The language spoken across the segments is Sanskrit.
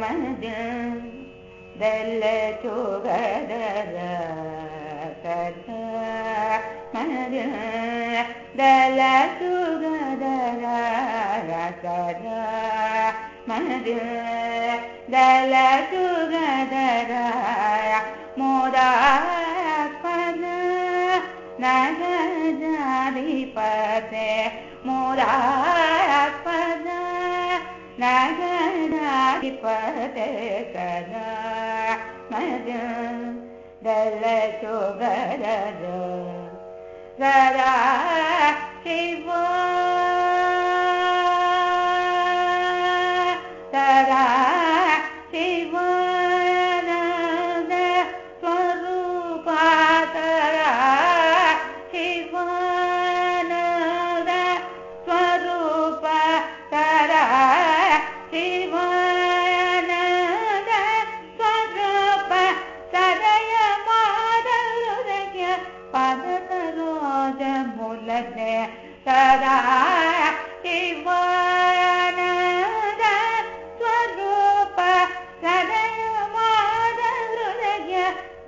ಮದ ದಲ್ಲ ಚೋಗದರ ಸದ ಮದ ದಲ ಚುಗದರ ಸದ ಮದ ದಲ ಚುಗದರ ಮೋದ ಪದ ನಗ ಜಾರಿ ಪತೆ ಮೋದ नगराधिपते सदा मद सुगरज सदा शिव शिवानन्द स्वरूप सदय मादृय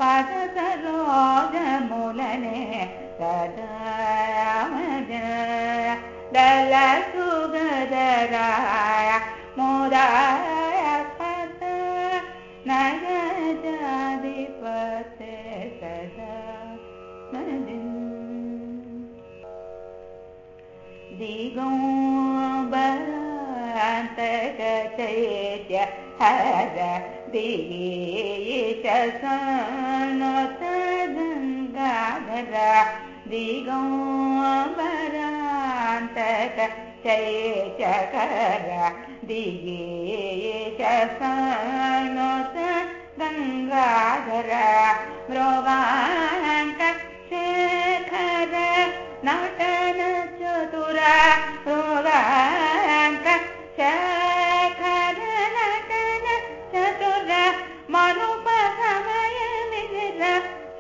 पद सरोज मूलने सदा दल सुगदराय मोदाय पद नग जाधिपते सदा दिगोबरान्तकचैत्य हर दिगेश सनोत गङ्गाधर दिगोबरान्तक चैत्यकर दिगेश सनोत गङ्गाधर मृगाङ्क